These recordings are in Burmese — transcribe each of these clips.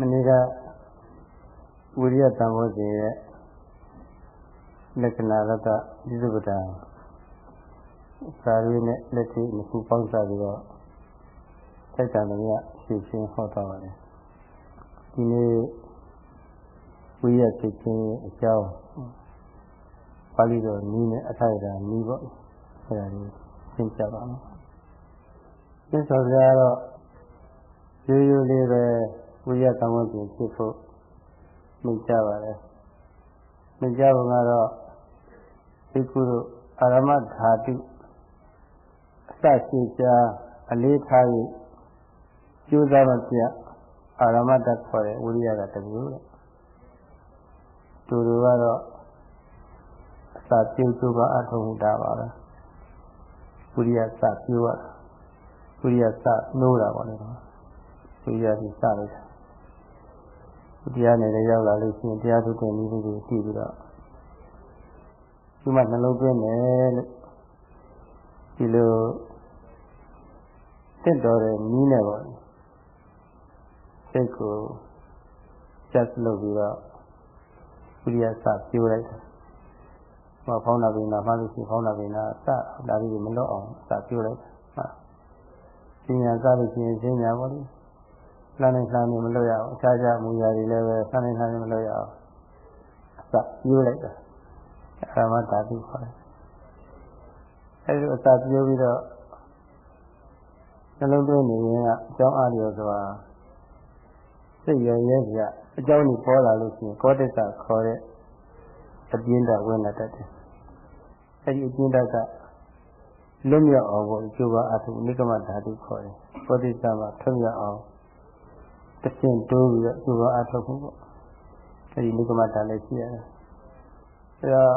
မနေ့ကဝိရိယတန်ဖိုးစဉ်ရဲ့လက္ခဏာရတ္တဒီစုပဒံစာရင်းနဲ့လက်ထိနှစ်ခုပေါင်းစပ်ပြီးတော့စိတ်တန်သမီးရှင်းရှင်းဟောတော့ပါတယ်ဒီနေ့ဝိရိယဖြစ်ခြင်းအကြောင်းပါဠိတော်နီးနဲ့အထာရတာနီးပေါ့အဲဒါလေးရှင်းပြပါမယ်ရှင်းဆိုကြတော့ရိုးရိုးလေးပဲ ဝိရိယတန်ဖိုးစဉ်ဖြစ်ဖို့မြင်ကြပါတယ်မြင်ကြပုံကတော့ဒီကုတို့အာရမဓာတုအစရှိကြအလေးထား၍ကျိုးစားမပြအာရမတခေါ်တဲ့ဝိရိယကတမျိုးတဲ့တူတူကတော့အစပြုကျိုးပါအထုံးတာပါပဲဝိရိယစပြုရဝိရိယစနိုးတာပါလေဝိရိယကြီးစလိုက်တာ တရားနဲ့လည်းရောက်လာလို့ရှိရင်တရားထုတ်တဲ့နည်းလေးကိုကြည့်ပြီးတော့ဒီမှာနှလုံးသွင်းတယ်လို့ဒီလိုတင့်တော်တဲ့နည်းနဲ့ပေါ့စိတ်ကိုကျက်လုပ်ပြီးတော့ဝိရိယစပြိုးလိုက်တယ်။ဟောဖောင်းတာပင်နာမှလို့ရှိရင်ဖောင်းတာပင်နာစဒါလေးမလွတ်အောင်စပြိုးလိုက်တယ်။ဟာ။ပညာစလို့ရှိရင်ပညာပေါ့လေ။ လှမ်းနေလှမ်းနေမလို့ရအောင်အခြားခြားမူရာတွေလည်းပဲလှမ်းနေလှမ်းနေမလို့ရအောင်အစပြိုးလိုက်တာအရမဓာတုခေါ်တယ်အဲဒီအစပြိုးပြီးတော့နှလုံးသွင်းနေရင်ကအကြောင်းအားလျော်စွာစိတ်ရရဲကြအကြောင်းကိုပေါ်လာလို့ရှိရင်ကောတစ္ဆခေါ်တဲ့အပြင်းတဝင်လာတတ်တယ်အဲဒီအပြင်းတကလွတ်မြောက်အောင်ကိုအကျိုးပါအထုနိကမဓာတုခေါ်တယ်ကောတစ္ဆမှာထွံ့မြောက်အောင် တဆင့်တိုးပြီးတော့သူ့ဘာအထုတ်မှုပေါ့အဲဒီနိကမတာလည်းရှိရတယ်အဲတော့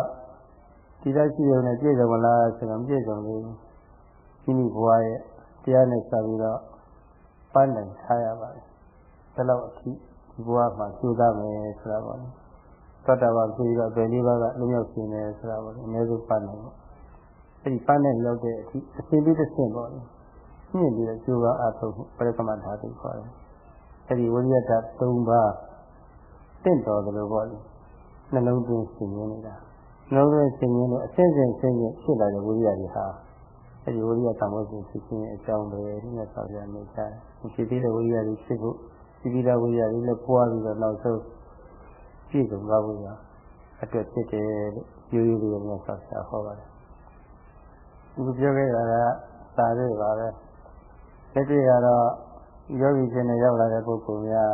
ဒီတိုင်းရှိရုံနဲ့ပြည့်စုံမလားဆိုတော့ပြည့်စုံသေးဘူးဒီနေ့ဘဝရဲ့တရားနဲ့ဆက်ပြီးတော့ပန်းတိုင်ထားရပါတယ်ဒါတော့အထိဒီဘဝမှာကျူးသားမယ်ဆိုတာပေါ့လေသောတာပန်ပြီးတော့ဘယ်လေးပါးကလုံရောက်ရှင်တယ်ဆိုတာပေါ့လေအနည်းဆုံးပန်းနိုင်ပေါ့အဲဒီပန်းနဲ့ရောက်တဲ့အထိအစဉ်ပြီးတစ်ဆင့်ပေါ့လေညှင့်ပြီးတော့ကျူးပါအထုတ်မှုပရိကမဓာတုခေါ်တယ် အဲ့ဒီဝိရိယဓာတ်၃ပါးတင့်တော်တယ်လို့ပေါ့လေနှလုံးသွင်းစဉ်းရင်းနေတာနှလုံးသွင်းစဉ်းရင်းလို့အစဉ်စဉ်စဉ်းရင်းဖြစ်လာတဲ့ဝိရိယတွေဟာအဲ့ဒီဝိရိယတံမိုးစဉ်ဖြစ်ခြင်းအကြောင်းပဲဒီနဲ့ဆောက်ရနေကြတယ်ဖြစ်ပြီးတဲ့ဝိရိယတွေဖြစ်ဖို့ဒီပြီးတဲ့ဝိရိယတွေလည်းပွားပြီးတော့နောက်ဆုံးပြည့်စုံသွားဖို့ရအတွက်ဖြစ်တယ်လို့ရိုးရိုးလေးနဲ့ဆောက်ရဟောပါတယ်ဒီပြောခဲ့တာကသာရပါပဲလက်တွေ့ကတော့ ယောဂီရှင်နဲ့ရောက်လာတဲ့ပုဂ္ဂိုလ်များ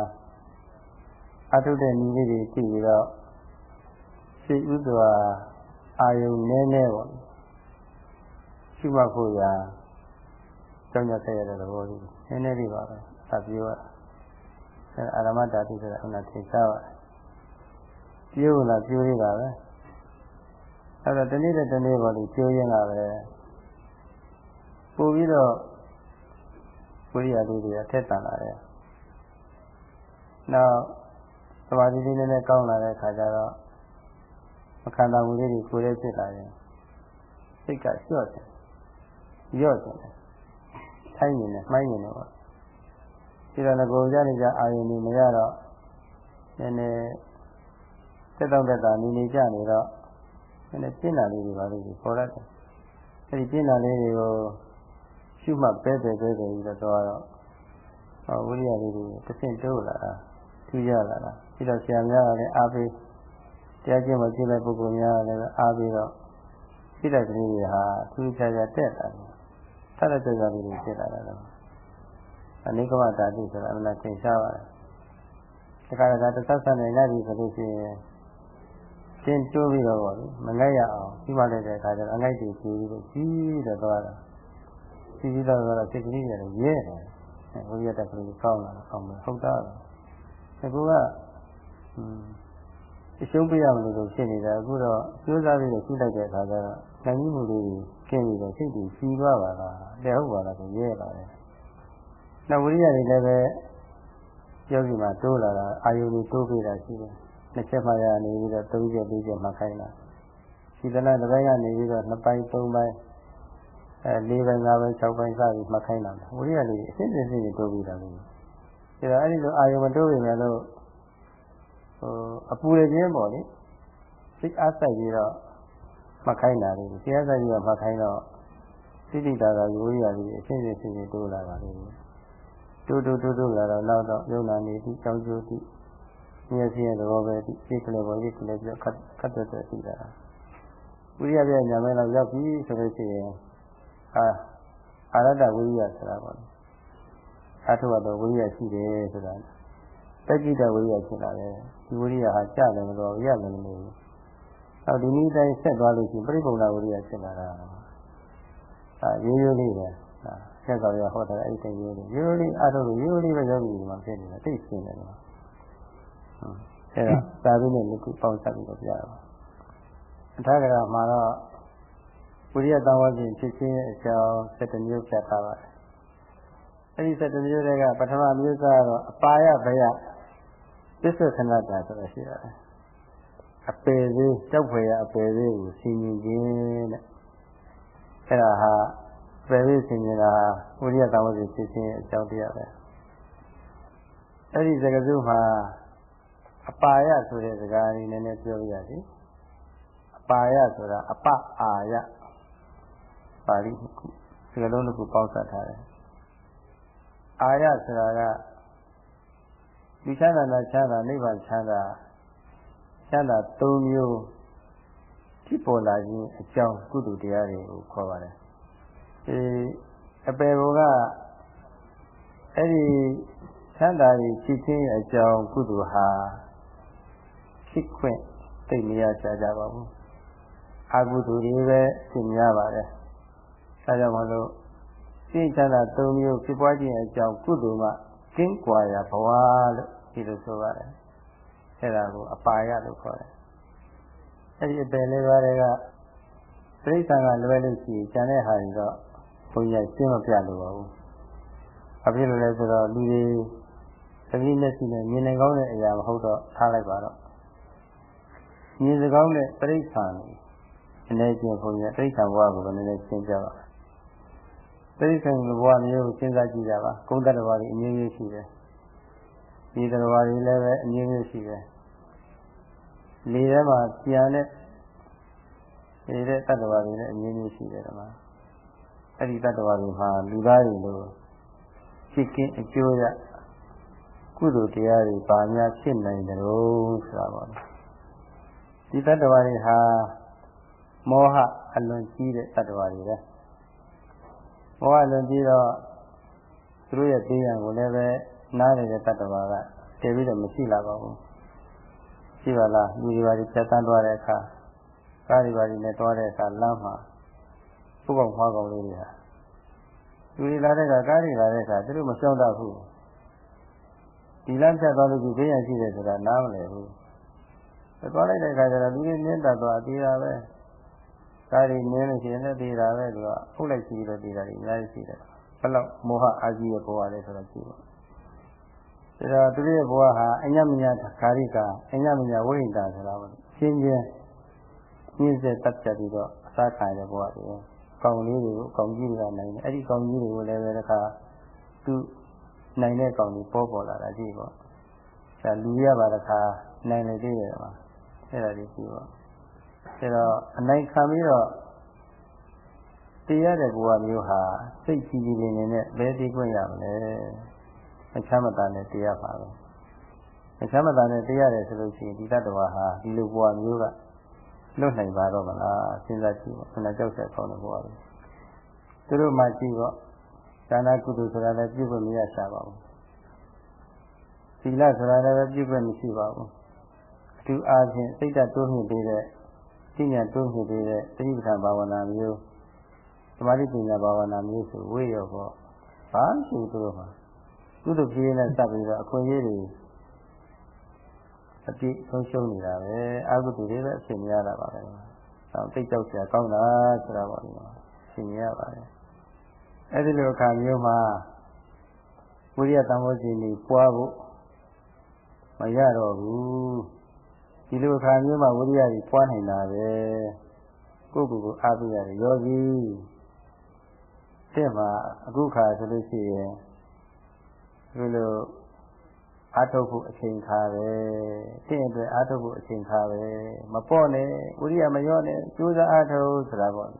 အထုတဲ့နည်းလေးတွေကြည့်ပြီးတော့ရှိဥစွာအာယုံနည်းနည်းပေါ့ရှိမှဖို့ရာကြောင်းကြဆက်ရတဲ့သဘောလေးနည်းနည်းလေးပါပဲသပြောရအဲအာရမတာတိဆိုတာအနာထိစားပါပြောလာပြောရတာပဲအဲ့တော့တနေ့တစ်နေ့ပေါ့လေပြောရင်းကပဲပို့ပြီးတော့ ဝိရိယလေးတွေအထက်တန်လာတယ်။နောက်သမာဓိလေးနည်းနည်းကောင်းလာတဲ့အခါကျတော့မခန္ဓာမူလေးတွေကိုယ်လေးဖြစ်လာရင်စိတ်ကလျှော့တယ်။လျော့တယ်။ထိုင်းနေတယ်မှိုင်းနေတယ်ပေါ့။ဒီတော့ငကိုကြနေကြအာယုန်တွေမရတော့နည်းနည်းတက်တော့တက်တာနေနေကြနေတော့နည်းနည်းပြင်းတာလေးတွေပါလို့ခေါ်ရတယ်။အဲဒီပြင်းတာလေးတွေကို ရှုမှတ်ပဲပဲပဲပဲပြီးတော့တော့ဝိရိယလေးတွေတစ်ဆင့်တိုးလာတာထူးရလာတာပြီးတော့ဆရာများကလည်းအားပေးတရားကျင့်မကျင့်တဲ့ပုဂ္ဂိုလ်များကလည်းအားပေးတော့စိတ်ဓာတ်ကလေးတွေဟာထူးခြားခြားတက်လာတယ်ထက်တဲ့ကြကြလေးတွေဖြစ်လာတယ်အနိကမဓာတုဆိုတာအမှန်တင်ရှားပါတယ်ဒီကရကတစ်သက်ဆက်နေရပြီဆိုလို့ရှိရင်ကျင်းတိုးပြီးတော့ပေါ့လေမငဲ့ရအောင်ပြီးမှလည်းတဲ့အခါကျတော့အငိုက်တွေကြည့်ပြီးတော့ကြီးတော့သွားတာ စီပြီးတော့ကတော့စိတ်ကလေးရတယ်ရဲတယ်အဲဘုရားတက်ကလေးကောင်းလာတာကောင်းတယ်ဟုတ်တာဒီကူကအင်းအရှုံးပြရမလို့ဖြစ်နေတာအခုတော့ကျိုးစားပြီးတော့ရှိလိုက်တဲ့အခါကျတော့နိုင်ကြီးမှုလေးကျင်းပြီးတော့စိတ်ကြီးစီသွားပါလားတဲ့ဟုတ်ပါလားဆိုရဲလာတယ်နောက်ဝိရိယတွေလည်းပဲယောဂီမှာတိုးလာတာအာယုန်တွေတိုးပေးတာရှိတယ်နှစ်ချက်မှရနေပြီးတော့သုံးချက်လေးချက်မှခိုင်းတာဒီတလားတစ်ပိုင်းကနေပြီးတော့နှစ်ပိုင်းသုံးပိုင်း အဲ၄ပိုင်း၅ပိုင်း၆ပိုင်းစပြီးမှတ်ခိုင်းတာဝိရိယလေးအစစ်စစ်စစ်တိုးပြီးတာလို့ဒါအဲ့ဒီလိုအာယုံမတိုးပြင်လို့ဟိုအပူရခြင်းပေါ့လေစိတ်အားဆိုင်ပြီးတော့မှတ်ခိုင်းတာလေစိတ်အားဆိုင်ပြီးတော့မှတ်ခိုင်းတော့စိတ္တိတာကရိုးရည်အချင်းချင်းချင်းတိုးလာတာလေတိုးတိုးတိုးတိုးလာတော့နောက်တော့ယုံနာနေပြီးကြောင်းကျိုးပြီးမျက်စိရဲ့သဘောပဲဒီစိတ်ကလေးပေါ်ရိတ်ကလေးပြခတ်ခတ်တဲ့တည်လာတာဝိရိယပြညာမဲတော့ရောက်ပြီဆိုလို့ရှိရင် အာအာရတဝိရိယဆိုတာပေါ့လေအထုတော့ဝိရိယရှိတယ်ဆိုတာတက်ကြည့်တဲ့ဝိရိယဖြစ်လာတယ်ဒီဝိရိယဟာကြတယ်မလို့ရလည်းမလို့ဘူးအော်ဒီနည်းတိုင်းဆက်သွားလို့ရှိရင်ပြိပုံနာဝိရိယဖြစ်လာတာအာရိုးရိုးလေးပဲဆက်တော်ရဟောတာအဲ့ဒီရိုးလေးရိုးလေးအထုလို့ရိုးလေးပဲရောက်ပြီဒီမှာဖြစ်နေတာသိရှင်းတယ်ကွာအဲ့ဒါသာဓုနဲ့လူပေါင်းစပ်ပြီးတော့ပြရအောင်အထာဂရမှာတော့ ဝိရိယတန်ဝစဉ်ဖြစ်ခြင်းအကြောင်း7မျိုးပြထားပါတယ်အဲ့ဒီ7မျိုးတွေကပထမမျိုးကတော့အပါယဘယပစ္စုခဏတာဆိုတာရှိရတယ်အပေသေးကြောက်ဖွယ်ရအပေသေးကိုဆင်ញင်ခြင်းတဲ့အဲ့ဒါဟာပယ်သေးဆင်ញင်တာဝိရိယတန်ဝစဉ်ဖြစ်ခြင်းအကြောင်းတရားပဲအဲ့ဒီစကားစုမှာအပါယဆိုတဲ့စကားလေးနည်းနည်းပြောပြရစီအပါယဆိုတာအပအာယ ပါဠိခုစကားလုံးတစ်ခုပေါင်းစပ်ထားတယ်အာယဆိုတာကဒီချမ်းသာနဲ့ချမ်းသာနိဗ္ဗာန်ချမ်းသာချမ်းသာ၃မျိုးဖြစ်ပေါ်လာခြင်းအကြောင်းကုသိုလ်တရားတွေကိုခေါ်ပါတယ်ဒီအပေဘောကအဲ့ဒီချမ်းသာတွေဖြစ်ခြင်းအကြောင်းကုသိုလ်ဟာဖြစ်ခွင့်သိမရကြကြပါဘူးအကုသိုလ်တွေပဲဖြစ်များပါတယ် အဲကြောင့်မလို့စိတ်ချမ်းသာ၃မျိုးဖြစ်ပွားခြင်းအကြောင်းကုသိုလ်မှကင်းကွာရာဘဝလို့ဒီလိုဆိုပါတယ်အဲဒါကိုအပါယလို့ခေါ်တယ်အဲဒီအပယ်လေးပါးတွေကပြိဿံကလွယ်လို့ရှိရင်ကျန်တဲ့ဟာတွေတော့ဘုန်းကြီးရှင်းမပြလို့ပါဘူး။အဖြစ်လို့လဲဆိုတော့လူတွေသတိနဲ့ရှိနေမြင်နိုင်ကောင်းတဲ့အရာမဟုတ်တော့ထားလိုက်ပါတော့။မြင်စကောင်းတဲ့ပြိဿံအနေချင်းဘုန်းကြီးပြိဿံဘဝကိုလည်းနည်းနည်းရှင်းပြပါ တိရစ္ဆာန်ဘဝမျိုးကိုစဉ်းစားကြည့်ကြပါကုသတ္တဝါတွေအမျိုးမျိုးရှိတယ်ဒီတ္တဝါတွေလည်းပဲအမျိုးမျိုးရှိတယ်လေထဲမှာပြန်တဲ့နေတဲ့တတ္တဝါတွေလည်းအမျိုးမျိုးရှိတယ်ကွာအဲ့ဒီတတ္တဝါတွေမှာလူသားတွေလိုဖြစ်ကင်းအကျိုးရကုသိုလ်တရားတွေပါများဖြစ်နိုင်တယ်လို့ဆိုတာပါဒီတတ္တဝါတွေဟာမောဟအလွန်ကြီးတဲ့တတ္တဝါတွေပဲဘ ဝလွန်ပြီးတော့သူတို့ရဲ့သေးရန်ကိုလည်းပဲနားနေတဲ့တတ္တဝါကတည်ပြီးတော့မရှိလာပါဘူးရှိပါလားလူတွေပါဖြတ်တန်းသွားတဲ့အခါကားတွေပါနဲ့သွားတဲ့အခါလမ်းမှာပုဂ္ဂိုလ်ဖွားကောင်လေးတွေဟာလူတွေလာတဲ့အခါကားတွေလာတဲ့အခါသူတို့မရှောင်တတ်ဘူးဒီလမ်းဖြတ်သွားလို့ဒီဘေးရန်ရှိတယ်ဆိုတာနားမလည်ဘူးသွားလိုက်တဲ့အခါကျတော့လူတွေမြင်တတ်သွားသေးတာပဲ ကားတွေနင်းလို့ရှိရင်လည်းသေးတာပဲသူကဖုတ်လိုက်ရှိပြီးတော့သေးတာတွေအများကြီးရှိတယ်ဘယ်လောက်မောဟအာကြီးရဲ့ဘဝလဲဆိုတော့ကြည့်ပါဒါတော့သူရဲ့ဘဝဟာအညမညာခါရိကအညမညာဝိဟိတာဆိုတာပေါ့ရှင်းချင်းညစ်ဆက်တက်ပြတ်ပြီးတော့အစားခံတဲ့ဘဝတွေကောင်လေးတွေကိုကောင်ကြီးတွေကနိုင်တယ်အဲ့ဒီကောင်ကြီးတွေကိုလည်းပဲတခါသူနိုင်တဲ့ကောင်ကြီးပေါ်ပေါ်လာတာကြည့်ပေါ့ဒါလူရပါတခါနိုင်လေသေးတယ်ပါအဲ့ဒါကြီးကြည့်ပေါ့ အဲတော့အနိုင်ခံပြီးတော့တရားတဲ့ဘဝမျိုးဟာစိတ်ကြည်ကြည်လင်လင်နဲ့ဘယ်တည်ခွင့်ရမလဲမချမ်းမသာနဲ့တရားပါပဲမချမ်းမသာနဲ့တရားတယ်ဆိုလို့ရှိရင်ဒီတတ္တဝါဟာဒီလိုဘဝမျိုးကလွတ်နိုင်ပါတော့မလားစဉ်းစားကြည့်ပါခဏကြောက်ဆက်ကောင်းတဲ့ဘဝပဲသူတို့မှကြည့်တော့ဒါနကုသိုလ်ဆိုတာလည်းပြုဖို့မရရှာပါဘူးသီလဆိုတာလည်းပြုဖို့မရှိပါဘူးအထူးအားဖြင့်စိတ်ဓာတ်တိုးမြင့်ပေးတဲ့ သိဉာဏ်တိုးမြင့်ပေးတဲ့သတိပဋ္ဌာန်ဘာဝနာမျိုးသမာဓိပညာဘာဝနာမျိုးဆိုဝေးရောပေါ့ဘာရှိသူတို့မှာကုသပြေးနဲ့စပ်ပြီးတော့အခွင့်အရေးတွေအပြည့်ဆုံးရှုံးနေတာပဲအာဟုတုတွေပဲအဖြစ်များတာပါပဲ။တော့တိတ်ကြောက်စရာကောင်းတာဆိုတာပေါ့ဒီမှာရှင်းရပါတယ်။အဲဒီလိုအခါမျိုးမှာဝိရိယတန်ဖိုးရှင်ကြီးပွားဖို့မရတော့ဘူး။ ဒီလိုအခါမျိုးမှာဝိရိယကြီးပွားနိုင်တာပဲ။ကိုယ့်ကိုယ်ကိုအားပေးရတယ်ယောဂီတဲ့မှာအခုခါဆိုလို့ရှိရင်ဒီလိုအာထုတ်ဖို့အချိန်ခါပဲတင့်အတွက်အာထုတ်ဖို့အချိန်ခါပဲမပေါ့နဲ့ဝိရိယမရော့နဲ့ကြိုးစားအာထုတ်ဆိုတာပေါ့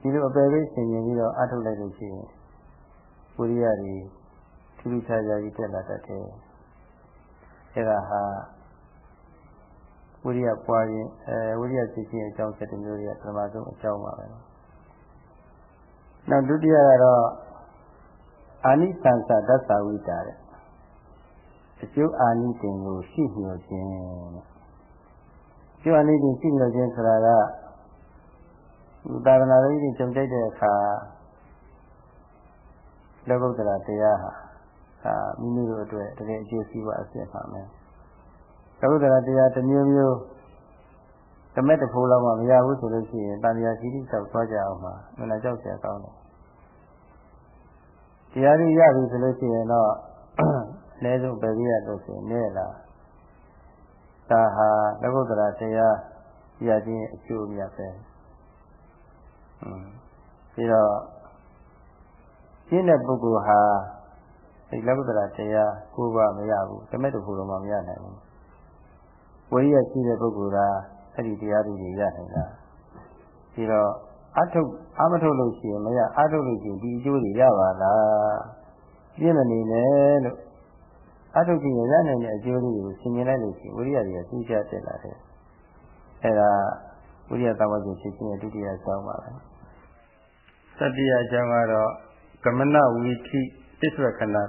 ဒီလိုအပယ်လေးဆင်ရင်ပြီးတော့အာထုတ်လိုက်လို့ရှိရင်ဝိရိယတွေထူးထူးခြားခြားကြီးတက်လာတတ်တယ်အဲဒါဟာ ဝိရိယပွားခြင်းအဲဝိရိယဖြစ်ခြင်းအကြောင်းချက်တစ်မျိုးတွေကပထမဆုံးအကြောင်းပါပဲနောက်ဒုတိယကတော့အာနိသံသဒသဝိတာတဲ့အကျိုးအာနိသင်ကိုရှိမျှော်ခြင်းတဲ့အကျိုးအာနိသင်ရှိမျှော်ခြင်းဆိုတာကသာသနာ့ရေးကြုံတိုက်တဲ့အခါလောကုတ္တရာတရားဟာအာမိမိတို့အတွက်တကယ်အကျိုးစီးပွားအစစ်ပါမယ် လောကုတ္တရာတရားတစ်မျိုးမျိုးတမက်တဖိုးလောက်မှမရဘူးဆိုလို့ရှိရင်တန်မြာစီတိလျှောက်သွားကြအောင်ပါမနာကြောက်เสียကောင်းတယ်တရားကြီးရပြီဆိုလို့ရှိရင်တော့အနည်းဆုံးပဲပြရလို့ဆိုရင်နဲ့လားဒါဟာလောကုတ္တရာတရားရခြင်းအကျိုးမြတ်ပဲပြီးတော့ရှင်းတဲ့ပုဂ္ဂိုလ်ဟာဒီလောကုတ္တရာတရားကိုးပါမရဘူးတမက်တဖို့တော့မရနိုင်ဘူး ဝိရိယရှိတဲ့ပုဂ္ဂိုလ်ကအဲ့ဒီတရားတွေရနိုင်တာပြီးတော့အထုတ်အမထုတ်လို့ရှိရင်မရအထုတ်လို့ရှိရင်ဒီအကျိုးတွေရပါလားပြင်းမနေနဲ့လို့အထုတ်ကြည့်ရင်ရနိုင်တဲ့အကျိုးလေးကိုဆင်မြင်လိုက်လို့ရှိရင်ဝိရိယတွေကသိကြတက်လာတယ်အဲ့ဒါဝိရိယသဘောကျဖြစ်ခြင်းရဲ့ဒုတိယအကြောင်းပါပဲတတိယအကြောင်းကတော့ကမနဝီထိပစ္စဝခဏသာ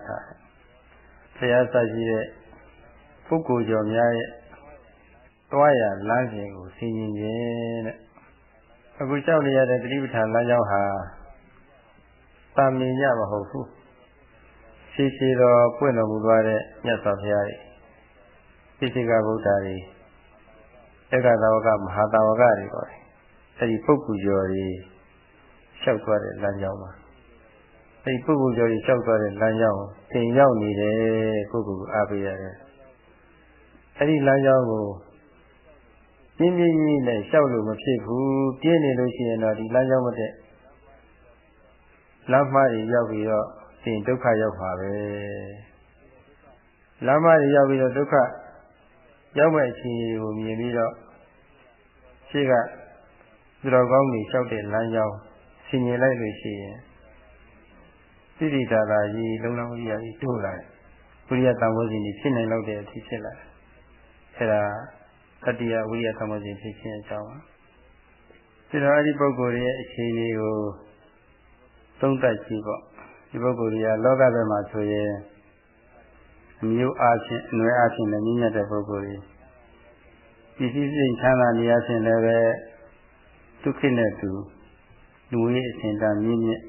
ဘုရားစာရှိတဲ့ပုဂ္ဂိုလ်ကျော်များရဲ့ တွားရလမ်းစဉ်ကိုဆင်ញင်ခြင်းတဲ့အခုကြောက်နေရတဲ့တိပဋ္ဌာန်လမ်းကြောင်းဟာတာမင်ညမဟုတ်ဘူးရှိရှိတော်ပွင့်တော်မူသွားတဲ့မြတ်စွာဘုရားရဲ့သိစိကဗုဒ္ဓတွေဧကသာဝကမဟာသာဝကတွေပေါ့အဲဒီပုဂ္ဂိုလ်ကျော်တွေလျှောက်သွားတဲ့လမ်းကြောင်းပါအဲဒီပုဂ္ဂိုလ်ကျော်တွေလျှောက်သွားတဲ့လမ်းကြောင်းသင်ရောက်နေတယ်ပုဂ္ဂိုလ်ကိုအားပေးရတယ်အဲဒီလမ်းကြောင်းကို ပြင်းပြင်းကြီးနဲ့လျှောက်လို့မဖြစ်ဘူးပြင်းနေလို့ရှိရင်တော့ဒီလမ်းကြောင်းမတဲ့လမ်းမတွေရောက်ပြီးတော့ရှင်ဒုက္ခရောက်ပါပဲလမ်းမတွေရောက်ပြီးတော့ဒုက္ခရောက်မဲ့အခြေအနေကိုမြင်ပြီးတော့ရှိကသူတော်ကောင်းတွေလျှောက်တဲ့လမ်းကြောင်းဆင်ញင်လိုက်လို့ရှိရင်စိတ္တိတာသာကြီးလုံလောက်ကြီးရာကြီးတိုးလာတယ်ဝိရိယတန်ဖိုးစီဖြစ်နိုင်တော့တဲ့အထိဖြစ်လာတယ်အဲဒါ တတိယဝိရိယသမောခြင်းဖြစ်ခြင်းအကြောင်းပါဒီတော့အဲ့ဒီပုဂ္ဂိုလ်ရဲ့အခြေအနေကိုသုံးသပ်ကြည့်ပေါ့ဒီပုဂ္ဂိုလ်တွေကလောကဘက်မှာဆိုရင်အမျိုးအားဖြင့်အနွယ်အားဖြင့်လည်းမြင့်မြတ်တဲ့ပုဂ္ဂိုလ်တွေပစ္စည်းစိတ်ချမ်းသာနေရခြင်းလည်းပဲဒုက္ခနဲ့တူလူရဲ့အစဉ်တန်းမြင့်မြတ်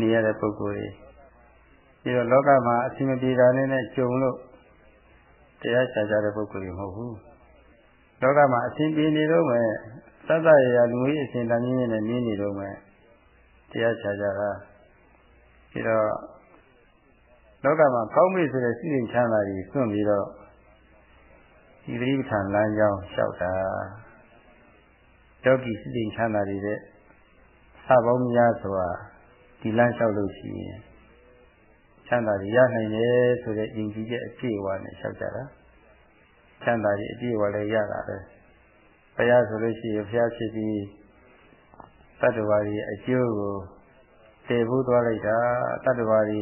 နေရတဲ့ပုဂ္ဂိုလ်တွေပြီးတော့လောကမှာအစဉ်မပြေတာနဲ့ကြုံလို့တရားချကြတဲ့ပုဂ္ဂိုလ်တွေမဟုတ်ဘူး လောကမှာအစဉ်ပြေနေတော့မယ်သတ္တရရလူကြီးအစဉ်တန်းမြင့်မြတ်နဲ့နေနေတော့မယ်တရားချကြတာပြီးတော့လောကမှာကောင်းပြီဆိုတဲ့စိတ်ချမ်းသာကြီးစွန့်ပြီးတော့ဒီသတိပဋ္ဌာန်လမ်းကြောင်းလျှောက်တာယောဂီစိတ်ချမ်းသာတွေတဲ့စပေါင်းများဆိုတာဒီလမ်းလျှောက်လို့ရှိရင်ချမ်းသာတွေရနိုင်တယ်ဆိုတဲ့ယဉ်ကျေးချက်အပြည့်အဝနဲ့လျှောက်ကြတာ ချမ်းသာတွေအပြည့်အဝလည်းရတာပဲဘုရားဆိုလို့ရှိရင်ဘုရားဖြစ်ပြီးတတ္တဝါတွေအကျိုးကိုတည်ဖို့သွားလိုက်တာတတ္တဝါတွေ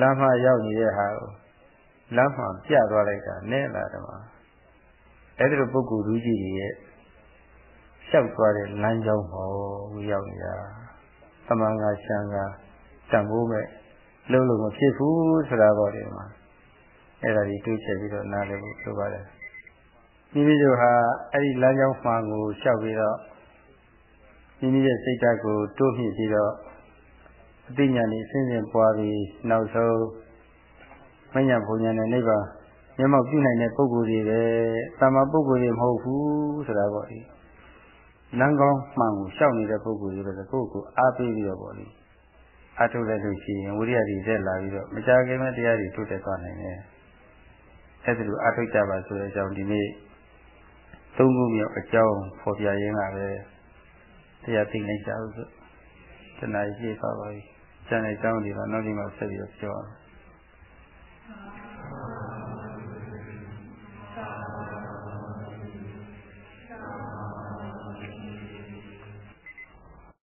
လမ်းမရောက်နေတဲ့ဟာကိုလမ်းမှပြသွားလိုက်တာနဲ့လာတယ်မှာအဲ့ဒီလိုပုဂ္ဂိုလ်လူကြီးတွေရဲ့လျှောက်သွားတဲ့လမ်းကြောင်းဟောဝရောက်နေတာသမန်ကရှံကတန်ဖိုးမဲ့လုံးလုံးမဖြစ်ဘူးဆိုတာပေါ့ဒီမှာ အဲ့ဒါကြီးတွေးချက်ပြီးတော့နားလည်ဖို့လိုပါတယ်မိမိတို့ဟာအဲ့ဒီလမ်းကြောင်းမှန်ကိုလျှောက်ပြီးတော့မိမိရဲ့စိတ်ဓာတ်ကိုတိုးမြှင့်ပြီးတော့အသိဉာဏ်ဤအစဉ်စဉ်ပွားပြီးနောက်ဆုံးမညာဘုံဉာဏ်နဲ့နိဗ္ဗာန်မျက်မှောက်ပြုနိုင်တဲ့ပုဂ္ဂိုလ်တွေပဲတာမပုဂ္ဂိုလ်တွေမဟုတ်ဘူးဆိုတာပေါ့ဒီလမ်းကောင်းမှန်ကိုရှောက်နေတဲ့ပုဂ္ဂိုလ်တွေပဲကိုယ့်ကိုအားပေးပြီးတော့ပေါ့ဒီအထုတ်လိုက်လို့ရှိရင်ဝိရိယတွေတက်လာပြီးတော့မကြခင်မဲ့တရားတွေထုတ်တက်သွားနိုင်တယ် အဲ့ဒါလိုအထုတ်ကြပါဆိုတဲ့အကြောင်းဒီနေ့သုံးခုမြောက်အကြောင်းဖော်ပြရင်းကပဲတရားသိနိုင်ကြအောင်ဆိုတဏှာရှိပါပါပြီကျန်တဲ့အကြောင်းတွေကနောက်ဒီမှာဆက်ပြီးတော့ပြောအောင်။